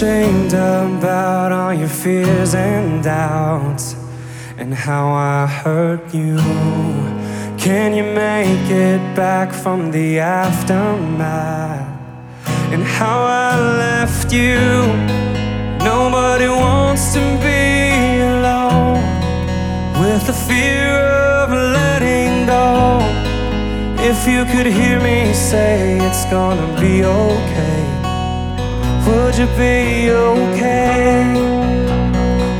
dreamed about all your fears and doubts and how I hurt you. Can you make it back from the aftermath and how I left you? Nobody wants to be alone with the fear of letting go. If you could hear me say it's gonna be okay, would you be okay?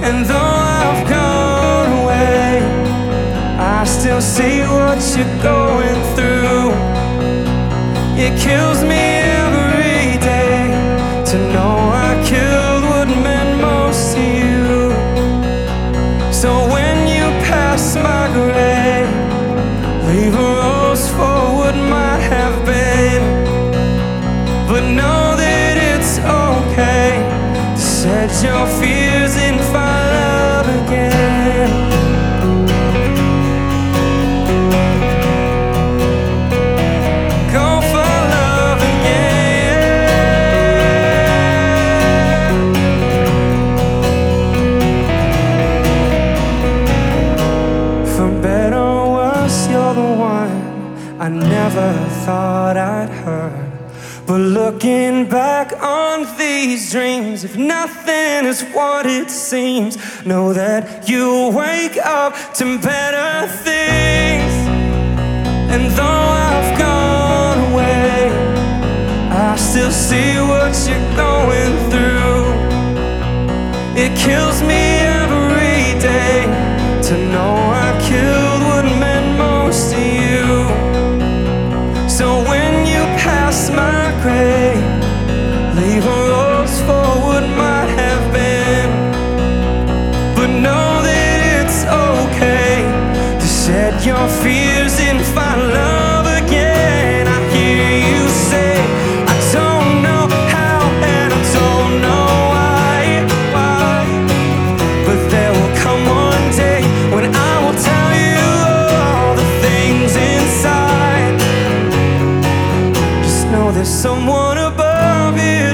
And though I've gone away, I still see what you're going through. It kills me every day to know your fears and find love again. Go for love again. For better or worse, you're the one I never thought I'd hurt. But looking back on these dreams, if nothing is what it seems, know that you'll wake up to better things. And though I've gone away, I still see what you're going through. It kills me every day to know your fears and find love again. I hear you say, I don't know how and I don't know why, why. But there will come one day when I will tell you all the things inside. Just know there's someone above you